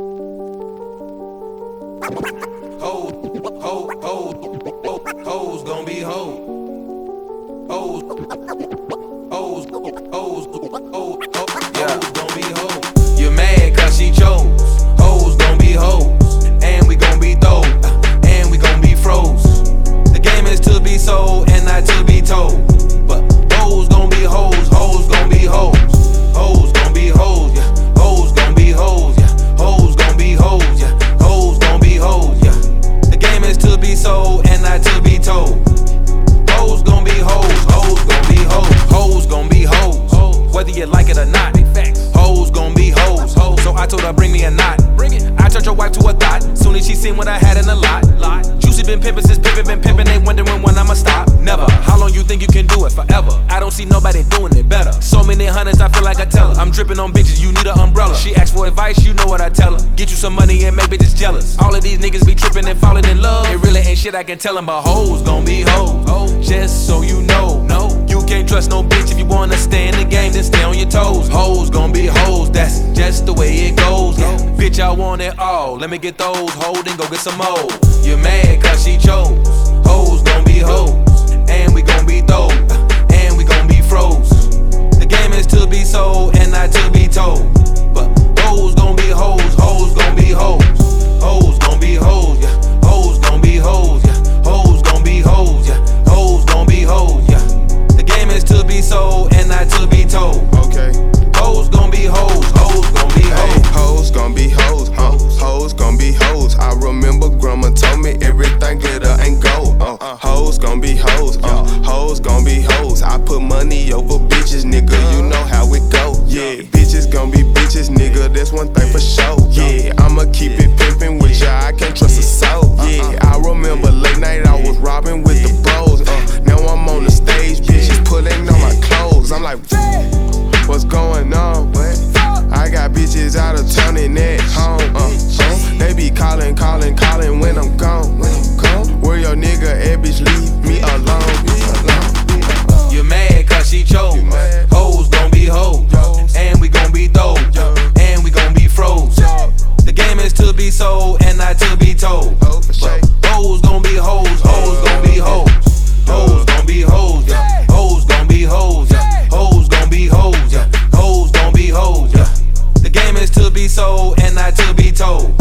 Hoes, hoes, hoes, hoes gon' be hoes. Hoes, hoes, seen what I had in the lot. Juicy been pimpin' since pimpin' been pimpin'. They wondering when I'ma stop. Never. How long you think you can do it? Forever. I don't see nobody doing it better. So many hundreds, I feel like I tell her. I'm dripping on bitches, you need an umbrella. She asks for advice, you know what I tell her. Get you some money and make bitches jealous. All of these niggas be trippin' and falling in love. It really ain't shit I can tell them, but hoes gon' be hoes. Just so you know, no. You can't trust no bitch if you wanna stay in the game, then stay on your toes. Hoes gon' be hoes, Bitch, want it all. Let me get those, hold and go get some more. You mad glitter and go, Uh, hoes gon' be hoes. Uh, hoes gon' be hoes. I put money over bitches, nigga. so, and not to be told.